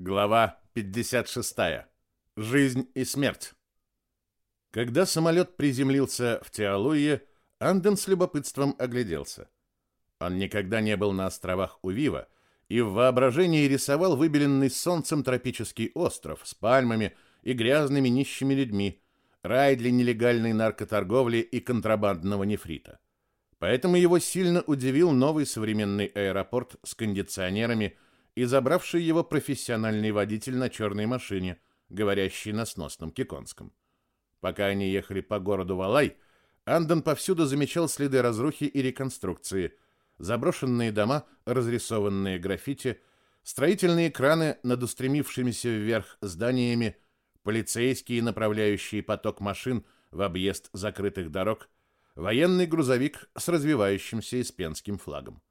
Глава 56. Жизнь и смерть. Когда самолет приземлился в Теалуе, Анден с любопытством огляделся. Он никогда не был на островах Увива и в воображении рисовал выбеленный солнцем тропический остров с пальмами и грязными нищими людьми, рай для нелегальной наркоторговли и контрабандного нефрита. Поэтому его сильно удивил новый современный аэропорт с кондиционерами – и забравший его профессиональный водитель на черной машине, говорящий на сносном киконском. Пока они ехали по городу Валай, Андон повсюду замечал следы разрухи и реконструкции, заброшенные дома, разрисованные граффити, строительные краны над устремившимися вверх зданиями, полицейские, направляющие поток машин в объезд закрытых дорог, военный грузовик с развивающимся испенским флагом.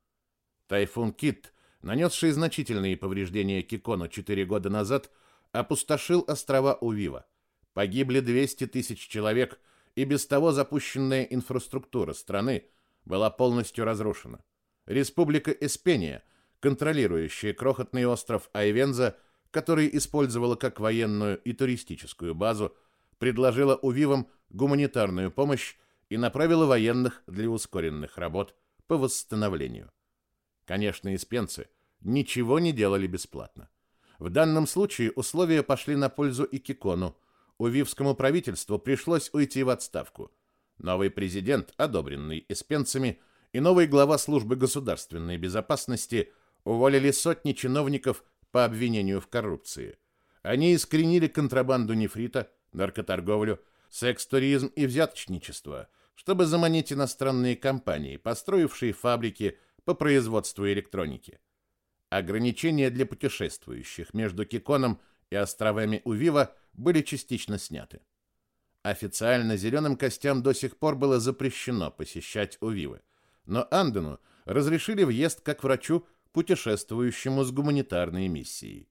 Тайфун Кит нанесший значительные повреждения Кикону 4 года назад, опустошил острова Увива. Погибли 200 тысяч человек, и без того запущенная инфраструктура страны была полностью разрушена. Республика Эспения, контролирующая крохотный остров Айвенза, который использовала как военную и туристическую базу, предложила Увивам гуманитарную помощь и направила военных для ускоренных работ по восстановлению. Конечно, испенцы ничего не делали бесплатно. В данном случае условия пошли на пользу и Кикону. Увивскому правительству пришлось уйти в отставку. Новый президент, одобренный испенцами, и новый глава службы государственной безопасности уволили сотни чиновников по обвинению в коррупции. Они искоренили контрабанду нефрита, наркоторговлю, секс-туризм и взяточничество, чтобы заманить иностранные компании, построившие фабрики, по производству электроники. Ограничения для путешествующих между Киконом и островами Увива были частично сняты. Официально зеленым костям до сих пор было запрещено посещать Увивы, но Андену разрешили въезд как врачу, путешествующему с гуманитарной миссией.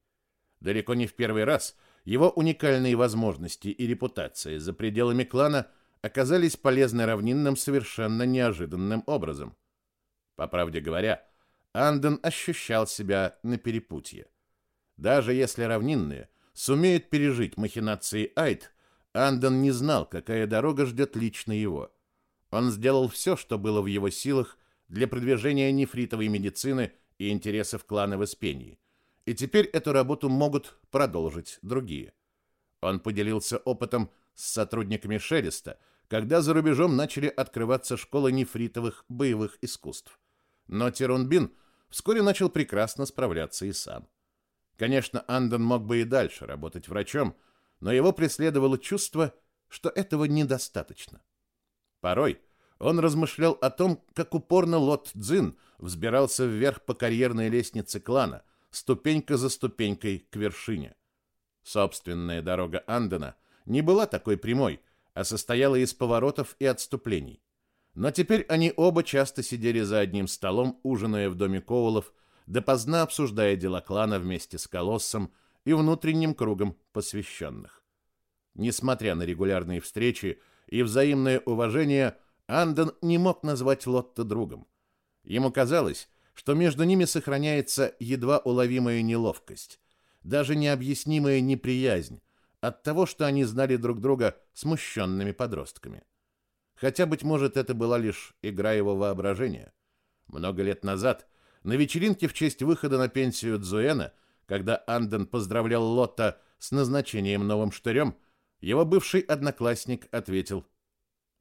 Далеко не в первый раз его уникальные возможности и репутация за пределами клана оказались полезны равнинным совершенно неожиданным образом – по правде говоря, Анден ощущал себя на перепутье. Даже если равнинные сумеют пережить махинации Айд, Анден не знал, какая дорога ждет лично его. Он сделал все, что было в его силах для продвижения нефритовой медицины и интересов клана в Испении. И теперь эту работу могут продолжить другие. Он поделился опытом с сотрудниками Шелеста, когда за рубежом начали открываться школы нефритовых боевых искусств. Но Тирунбин вскоре начал прекрасно справляться и сам. Конечно, Андон мог бы и дальше работать врачом, но его преследовало чувство, что этого недостаточно. Порой он размышлял о том, как упорно Лот Цзин взбирался вверх по карьерной лестнице клана, ступенька за ступенькой к вершине. Собственная дорога Андона не была такой прямой, а состояла из поворотов и отступлений. Но теперь они оба часто сидели за одним столом, ужиная в доме Коулов, допоздна обсуждая дела клана вместе с Колоссом и внутренним кругом посвященных. Несмотря на регулярные встречи и взаимное уважение, Андон не мог назвать Лотта другом. Ему казалось, что между ними сохраняется едва уловимая неловкость, даже необъяснимая неприязнь от того, что они знали друг друга смущенными подростками. Хотя, быть может, это была лишь игра его воображения. Много лет назад, на вечеринке в честь выхода на пенсию Дзуэна, когда Анден поздравлял Лотта с назначением новым штырем, его бывший одноклассник ответил,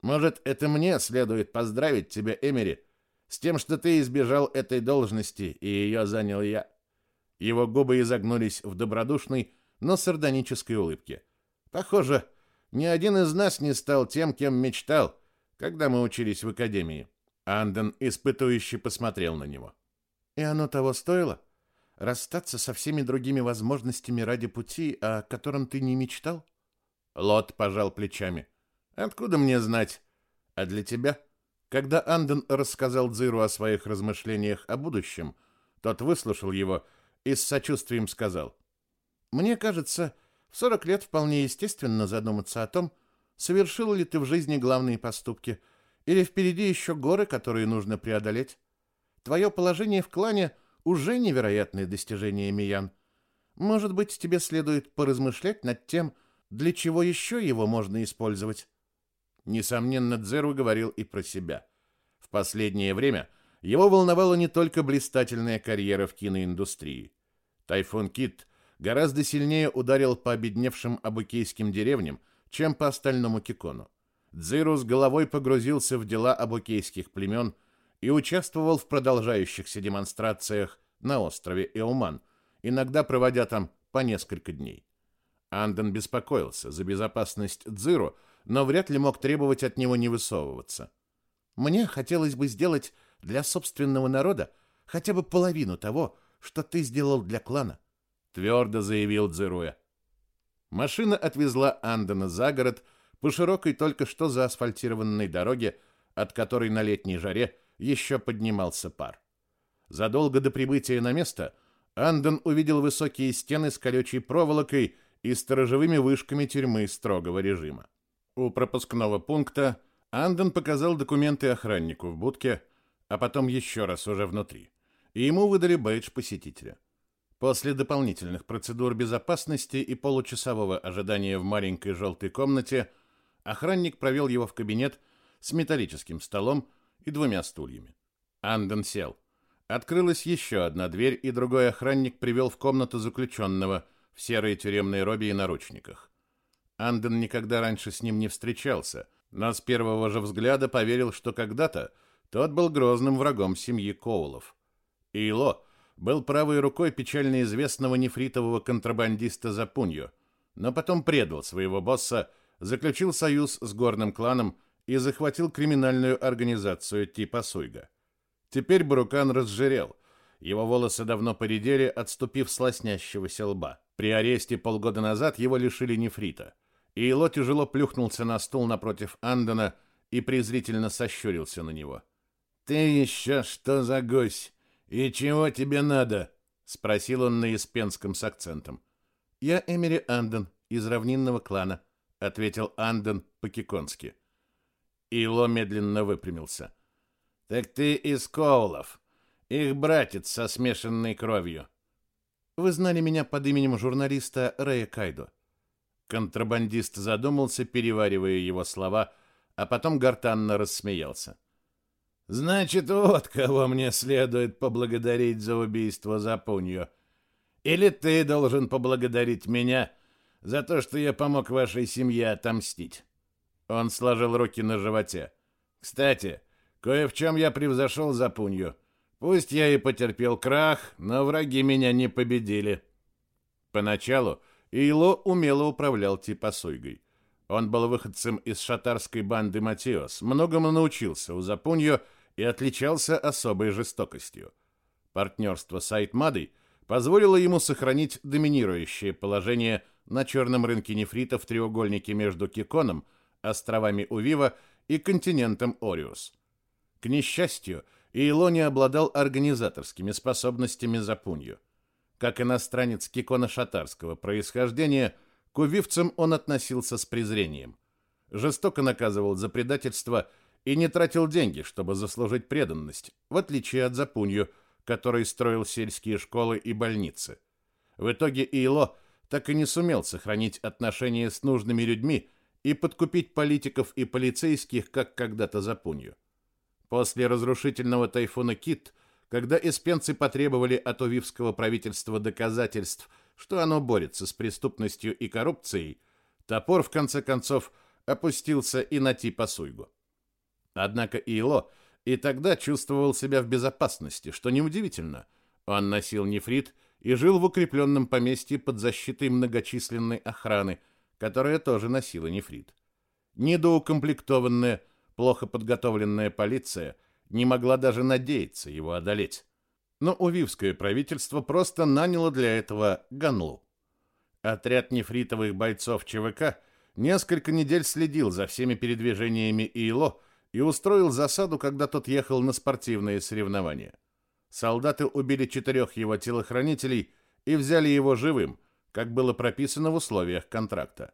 «Может, это мне следует поздравить тебя, Эмери, с тем, что ты избежал этой должности, и ее занял я». Его губы изогнулись в добродушной, но сардонической улыбке. «Похоже, ни один из нас не стал тем, кем мечтал, когда мы учились в академии. Анден испытующе посмотрел на него. И оно того стоило? Расстаться со всеми другими возможностями ради пути, о котором ты не мечтал? Лот пожал плечами. Откуда мне знать? А для тебя? Когда Анден рассказал Дзиру о своих размышлениях о будущем, тот выслушал его и с сочувствием сказал. Мне кажется, в 40 лет вполне естественно задуматься о том, Совершил ли ты в жизни главные поступки? Или впереди еще горы, которые нужно преодолеть? Твое положение в клане уже невероятное достижение, Миян. Может быть, тебе следует поразмышлять над тем, для чего еще его можно использовать. Несомненно, Дзеру говорил и про себя. В последнее время его волновала не только блистательная карьера в киноиндустрии. Тайфун Кит гораздо сильнее ударил по обедневшим абукейским деревням, чем по остальному Кикону. Дзиру с головой погрузился в дела абукейских племен и участвовал в продолжающихся демонстрациях на острове Эуман, иногда проводя там по несколько дней. Анден беспокоился за безопасность Дзиру, но вряд ли мог требовать от него не высовываться. Мне хотелось бы сделать для собственного народа хотя бы половину того, что ты сделал для клана, твердо заявил Дзируя. Машина отвезла Андена за город по широкой только что заасфальтированной дороге, от которой на летней жаре еще поднимался пар. Задолго до прибытия на место Анден увидел высокие стены с колючей проволокой и сторожевыми вышками тюрьмы строгого режима. У пропускного пункта Анден показал документы охраннику в будке, а потом еще раз уже внутри, и ему выдали бейдж посетителя. После дополнительных процедур безопасности и получасового ожидания в маленькой желтой комнате охранник провел его в кабинет с металлическим столом и двумя стульями. Анден сел. Открылась еще одна дверь, и другой охранник привел в комнату заключенного в серой тюремной робе и наручниках. Анден никогда раньше с ним не встречался, но с первого же взгляда поверил, что когда-то тот был грозным врагом семьи Коулов. Ило был правой рукой печально известного нефритового контрабандиста Запунью, но потом предал своего босса, заключил союз с горным кланом и захватил криминальную организацию типа Суйга. Теперь Бурукан разжирел, его волосы давно поредели, отступив с лоснящегося лба. При аресте полгода назад его лишили нефрита. И Ило тяжело плюхнулся на стул напротив Андона и презрительно сощурился на него. «Ты еще что за гусь? И чего тебе надо?» — спросил он на испенском с акцентом. «Я Эмери Андон из равнинного клана», — ответил Андон по-киконски. Ило медленно выпрямился. «Так ты из Коулов, их братец со смешанной кровью». Вы знали меня под именем журналиста Рэя Кайдо. Контрабандист задумался, переваривая его слова, а потом гортанно рассмеялся. Значит, вот кого мне следует поблагодарить за убийство Запунью. Или ты должен поблагодарить меня за то, что я помог вашей семье отомстить. Он сложил руки на животе. Кстати, кое в чем я превзошел Запунью. Пусть я и потерпел крах, но враги меня не победили. Поначалу Ило умело управлял Типасуйгой. Он был выходцем из шатарской банды Матиос, многому научился у Запуньо и отличался особой жестокостью. Партнерство с Айтмадой позволило ему сохранить доминирующее положение на черном рынке нефрита в треугольнике между Киконом, островами Увива и континентом Ориус. К несчастью, Илони обладал организаторскими способностями за пунью. Как иностранец киконо-шатарского происхождения, к увивцам он относился с презрением. Жестоко наказывал за предательство и не тратил деньги, чтобы заслужить преданность, в отличие от Запунью, который строил сельские школы и больницы. В итоге Ило так и не сумел сохранить отношения с нужными людьми и подкупить политиков и полицейских, как когда-то Запунью. После разрушительного тайфуна Кит, когда эспенцы потребовали от увивского правительства доказательств, что оно борется с преступностью и коррупцией, топор в конце концов опустился и на Типа Суйгу. Однако Ило и тогда чувствовал себя в безопасности, что неудивительно. Он носил нефрит и жил в укрепленном поместье под защитой многочисленной охраны, которая тоже носила нефрит. Недоукомплектованная, Плохо подготовленная полиция не могла даже надеяться его одолеть. Но увивское правительство просто наняло для этого Ганлу. Отряд нефритовых бойцов ЧВК несколько недель следил за всеми передвижениями Ило и устроил засаду, когда тот ехал на спортивные соревнования. Солдаты убили четырех его телохранителей и взяли его живым, как было прописано в условиях контракта.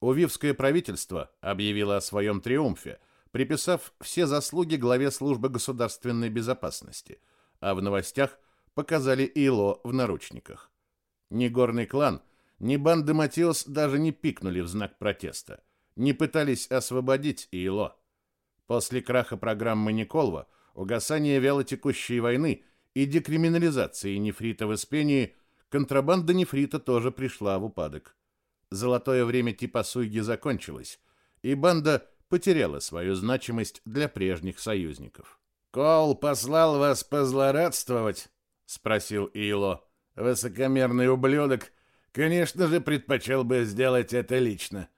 Увивское правительство объявило о своем триумфе – приписав все заслуги главе службы государственной безопасности, а в новостях показали ИЛО в наручниках. Ни горный клан, ни банда Матиос даже не пикнули в знак протеста, не пытались освободить Иело. После краха программы Николова, угасания вялотекущей войны и декриминализации нефрита в Испении, контрабанда нефрита тоже пришла в упадок. Золотое время типа Суйги закончилось, и банда потеряла свою значимость для прежних союзников. «Кол послал вас позлорадствовать?» — спросил Ило. «Высокомерный ублюдок, конечно же, предпочел бы сделать это лично.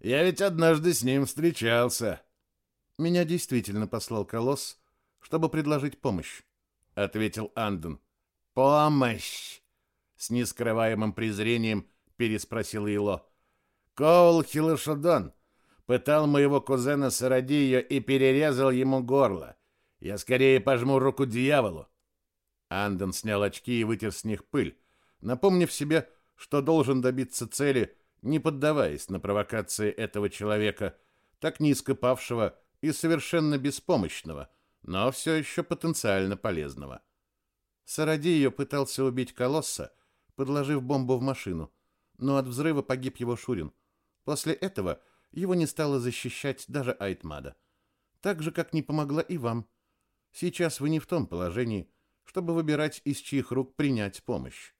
Я ведь однажды с ним встречался». «Меня действительно послал Колосс, чтобы предложить помощь», — ответил Анден. «Помощь!» — с нескрываемым презрением переспросил Ило. «Коул Хилошадон пытал моего кузена Сарадию и перерезал ему горло. Я скорее пожму руку дьяволу». Анден снял очки и вытер с них пыль, напомнив себе, что должен добиться цели, не поддаваясь на провокации этого человека, так низко павшего и совершенно беспомощного, но все еще потенциально полезного. Сарадио пытался убить Колосса, подложив бомбу в машину, но от взрыва погиб его Шурин. После этого его не стало защищать даже Айтмада. Так же, как не помогла и вам. Сейчас вы не в том положении, чтобы выбирать, из чьих рук принять помощь.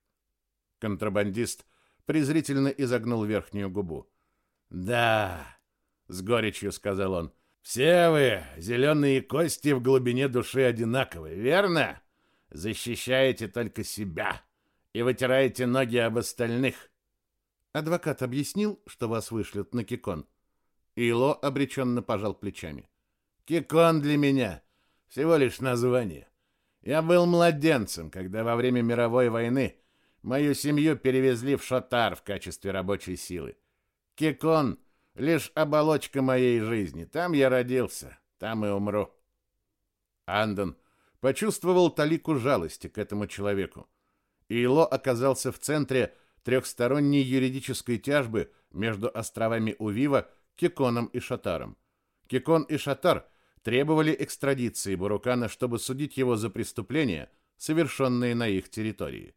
Контрабандист презрительно изогнул верхнюю губу. «Да», — с горечью сказал он, — «все вы, зеленые кости в глубине души одинаковы, верно? Защищаете только себя и вытираете ноги об остальных». Адвокат объяснил, что вас вышлют на Кикон. Ило обреченно пожал плечами. Кикон для меня всего лишь название. Я был младенцем, когда во время мировой войны мою семью перевезли в Шотар в качестве рабочей силы. Кикон — лишь оболочка моей жизни. Там я родился, там и умру. Андон почувствовал талику жалости к этому человеку. Ило оказался в центре трехсторонней юридической тяжбы между островами Увива, Киконом и Шатаром. Кикон и Шатар требовали экстрадиции Бурукана, чтобы судить его за преступления, совершенные на их территории.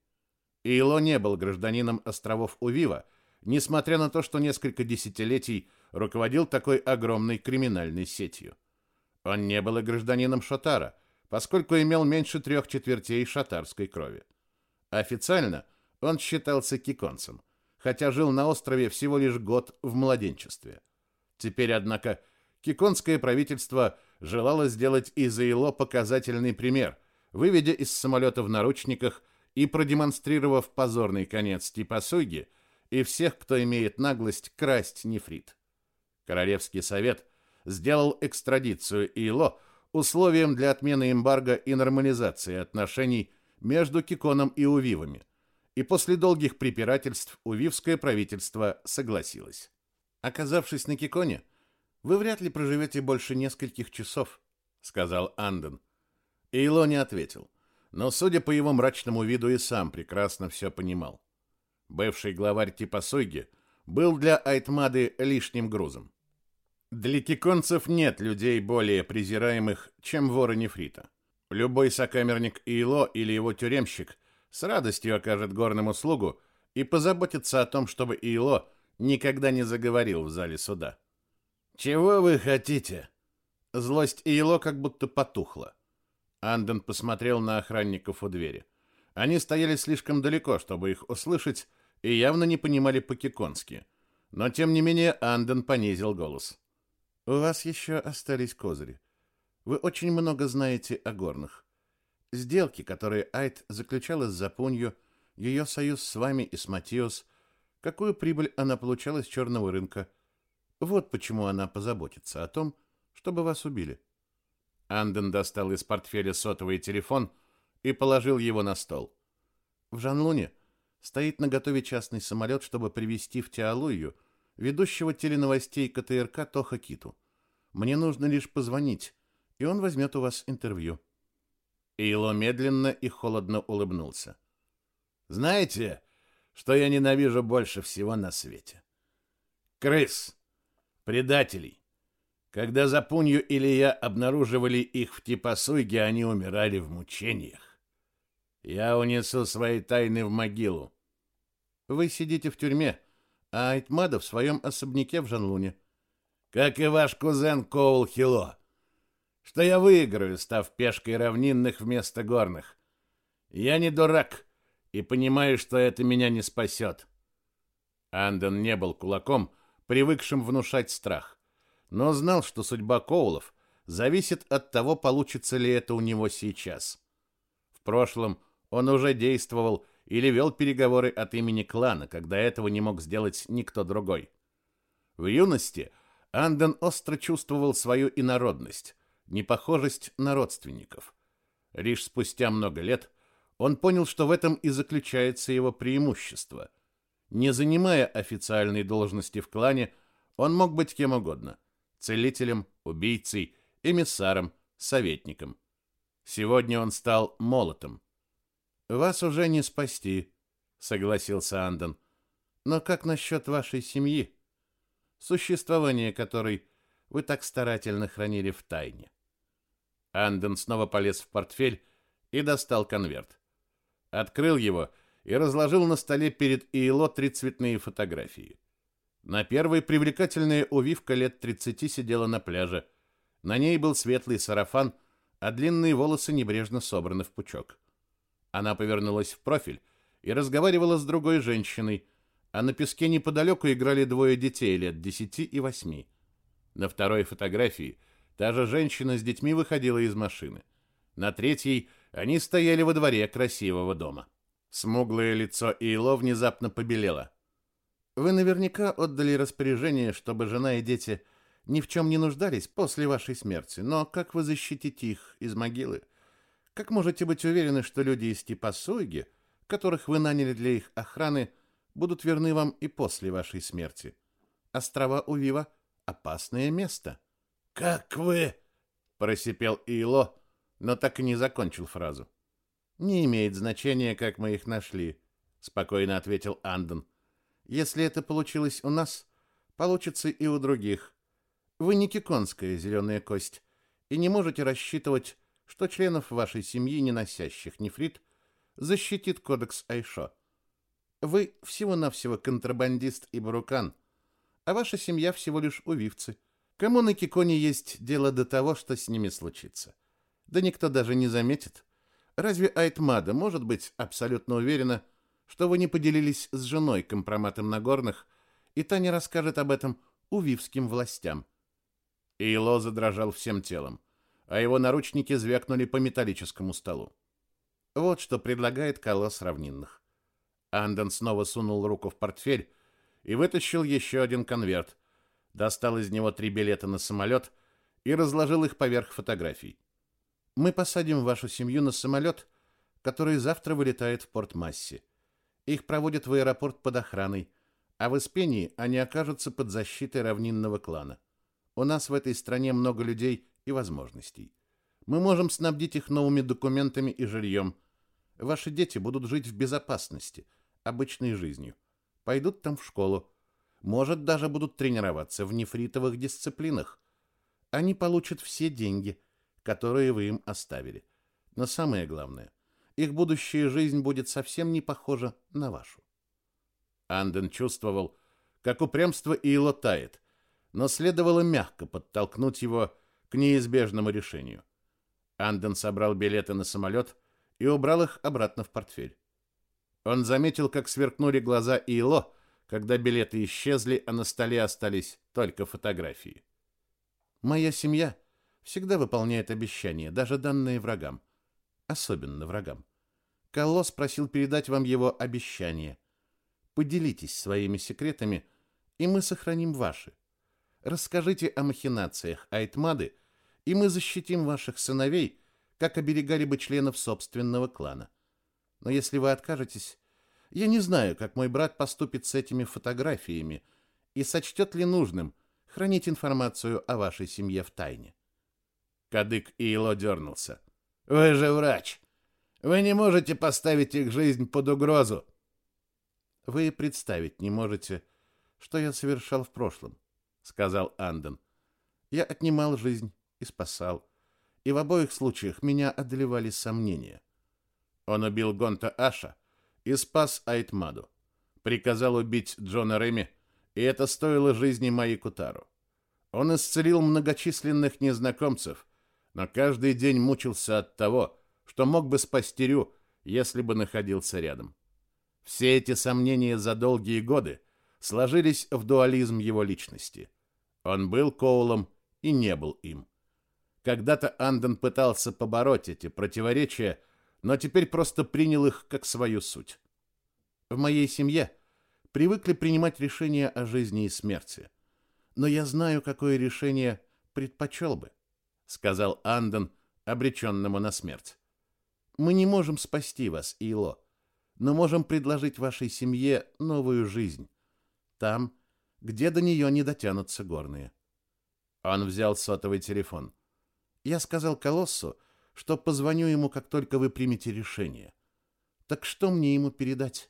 Ило не был гражданином островов Увива, несмотря на то, что несколько десятилетий руководил такой огромной криминальной сетью. Он не был и гражданином Шатара, поскольку имел меньше трех четвертей шатарской крови. Официально – он считался киконцем, хотя жил на острове всего лишь год в младенчестве. Теперь, однако, киконское правительство желало сделать из Ило показательный пример, выведя из самолета в наручниках и продемонстрировав позорный конец типа Суйги и всех, кто имеет наглость красть нефрит. Королевский совет сделал экстрадицию Ило условием для отмены эмбарго и нормализации отношений между Киконом и Увивами, и после долгих препирательств увивское правительство согласилось. Оказавшись на Киконе, вы вряд ли проживете больше нескольких часов, сказал Анден. Эйло не ответил, но, судя по его мрачному виду, и сам прекрасно все понимал. Бывший главарь типа Сойги был для Айтмады лишним грузом. Для киконцев нет людей более презираемых, чем воры нефрита. Любой сокамерник Ило или его тюремщик – с радостью окажет горным услугу и позаботится о том, чтобы Ило никогда не заговорил в зале суда. «Чего вы хотите?» Злость Ило как будто потухла. Анден посмотрел на охранников у двери. Они стояли слишком далеко, чтобы их услышать, и явно не понимали по-киконски. Но, тем не менее, Анден понизил голос. «У вас еще остались козыри. Вы очень много знаете о горных. Сделки, которые Айт заключала с Запунью, ее союз с вами и с Матиос, какую прибыль она получала с черного рынка. Вот почему она позаботится о том, чтобы вас убили. Анден достал из портфеля сотовый телефон и положил его на стол. В Жанлуне стоит на готове частный самолет, чтобы привезти в Теалую ведущего теленовостей КТРК Тоха Киту. Мне нужно лишь позвонить, и он возьмет у вас интервью. Ило медленно и холодно улыбнулся. «Знаете, что я ненавижу больше всего на свете? Крыс, предателей. Когда Запунью или я обнаруживали их в Типасуйге, они умирали в мучениях. Я унесу свои тайны в могилу. Вы сидите в тюрьме, а Айтмада в своем особняке в Жанлуне. Как и ваш кузен Коул Хило. Что я выиграю, став пешкой равнинных вместо горных. Я не дурак и понимаю, что это меня не спасет. Анден не был кулаком, привыкшим внушать страх, но знал, что судьба Коулов зависит от того, получится ли это у него сейчас. В прошлом он уже действовал или вел переговоры от имени клана, когда этого не мог сделать никто другой. В юности Анден остро чувствовал свою инородность, непохожесть на родственников. Лишь спустя много лет он понял, что в этом и заключается его преимущество. Не занимая официальной должности в клане, он мог быть кем угодно – целителем, убийцей, эмиссаром, советником. Сегодня он стал молотом. «Вас уже не спасти», — согласился Андон. «Но как насчет вашей семьи, существование которой вы так старательно хранили в тайне?» Андон снова полез в портфель и достал конверт. Открыл его и разложил на столе перед Иело три цветные фотографии. На первой привлекательная увивка лет 30 сидела на пляже. На ней был светлый сарафан, а длинные волосы небрежно собраны в пучок. Она повернулась в профиль и разговаривала с другой женщиной, а на песке неподалеку играли двое детей лет десяти и восьми. На второй фотографии та же женщина с детьми выходила из машины. На третьей они стояли во дворе красивого дома. Смуглое лицо Ийло внезапно побелело. «Вы наверняка отдали распоряжение, чтобы жена и дети ни в чем не нуждались после вашей смерти, но как вы защитите их из могилы?» Как можете быть уверены, что люди из типа Суйги, которых вы наняли для их охраны, будут верны вам и после вашей смерти? Острова Увива — опасное место. — Как вы? — просипел Ило, но так и не закончил фразу. — Не имеет значения, как мы их нашли, — спокойно ответил Андон. — Если это получилось у нас, получится и у других. Вы не киконская зеленая кость и не можете рассчитывать что членов вашей семьи, не носящих нефрит, защитит кодекс Айшо. Вы всего-навсего контрабандист и барукан, а ваша семья всего лишь увивцы. Кому на Киконе есть дело до того, что с ними случится? Да никто даже не заметит. Разве Айтмада может быть абсолютно уверена, что вы не поделились с женой компроматом на горных, и та не расскажет об этом увивским властям? Ило задрожал всем телом а его наручники звякнули по металлическому столу. Вот что предлагает колосс равнинных. Андон снова сунул руку в портфель и вытащил еще один конверт, достал из него три билета на самолет и разложил их поверх фотографий. Мы посадим вашу семью на самолет, который завтра вылетает в Порт-Масси. Их проводят в аэропорт под охраной, а в Испении они окажутся под защитой равнинного клана. У нас в этой стране много людей, и возможностей. Мы можем снабдить их новыми документами и жильем. Ваши дети будут жить в безопасности, обычной жизнью. Пойдут там в школу. Может, даже будут тренироваться в нефритовых дисциплинах. Они получат все деньги, которые вы им оставили. Но самое главное, их будущая жизнь будет совсем не похожа на вашу. Анден чувствовал, как упрямство Иило тает, но следовало мягко подтолкнуть его к неизбежному решению. Анден собрал билеты на самолет и убрал их обратно в портфель. Он заметил, как сверкнули глаза Ило, когда билеты исчезли, а на столе остались только фотографии. «Моя семья всегда выполняет обещания, даже данные врагам. Особенно врагам. Колосс просил передать вам его обещание. Поделитесь своими секретами, и мы сохраним ваши. Расскажите о махинациях Айтмады и мы защитим ваших сыновей, как оберегали бы членов собственного клана. Но если вы откажетесь, я не знаю, как мой брат поступит с этими фотографиями и сочтет ли нужным хранить информацию о вашей семье в тайне. Кадык Иило дернулся. «Вы же врач! Вы не можете поставить их жизнь под угрозу!» «Вы представить не можете, что я совершал в прошлом», — сказал Анден. «Я отнимал жизнь и спасал. И в обоих случаях меня одолевали сомнения. Он убил Гонта Аша и спас Айтмаду. приказал убить Джона Реми, и это стоило жизни моей. Он исцелил многочисленных незнакомцев, но каждый день мучился от того, что мог бы спасти Рю, если бы находился рядом. Все эти сомнения за долгие годы сложились в дуализм его личности. Он был Коулом и не был им. Когда-то Анден пытался побороть эти противоречия, но теперь просто принял их как свою суть. В моей семье привыкли принимать решения о жизни и смерти. Но я знаю, какое решение предпочел бы, сказал Анден обреченному на смерть. Мы не можем спасти вас, Ило, но можем предложить вашей семье новую жизнь. Там, где до нее не дотянутся горные. Он взял сотовый телефон. Я сказал Колоссу, что позвоню ему, как только вы примете решение. Так что мне ему передать?